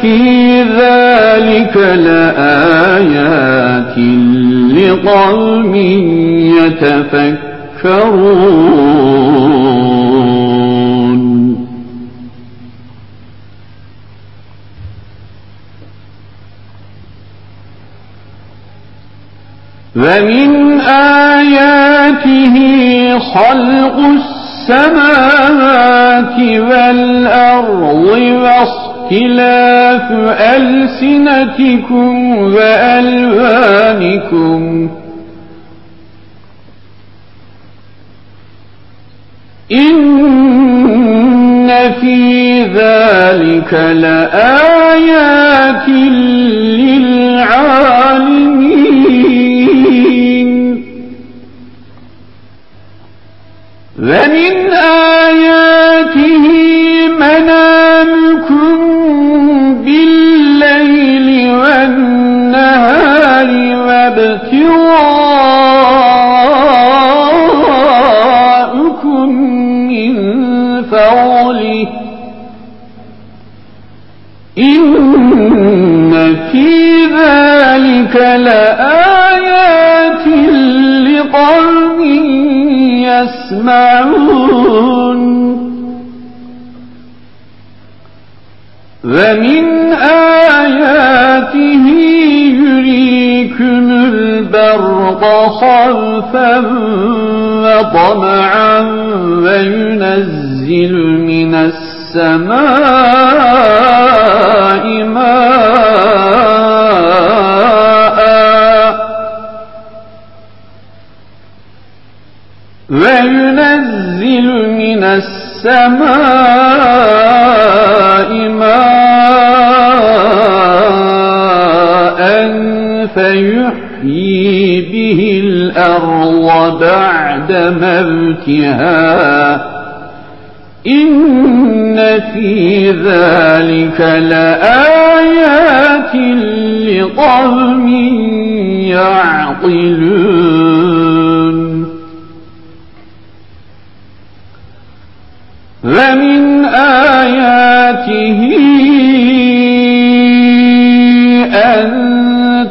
في ذلك لآيات لقوم يتفكرون ومن آياته خلق السماوات والأرض واختلاف ألسنتكم وألوانكم إن في ذلك لآيات للعالمين من فضله إن في ذلك لآيات لقوم يسمعون ومن آياته يريكم البرق خوفا وطمعا وينزل من السماء ماء وينزل من السماء ماء فيحيي به الأرض بعد موتها. إن في ذلك لآيات لقوم يعقلون. ومن آياته أن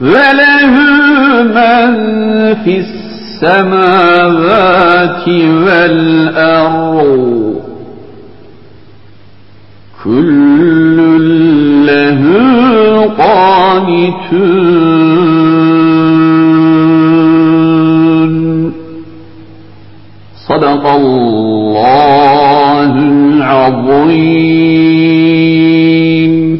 وله من في السماوات والأرض. كل له قانتون. صدق الله العظيم.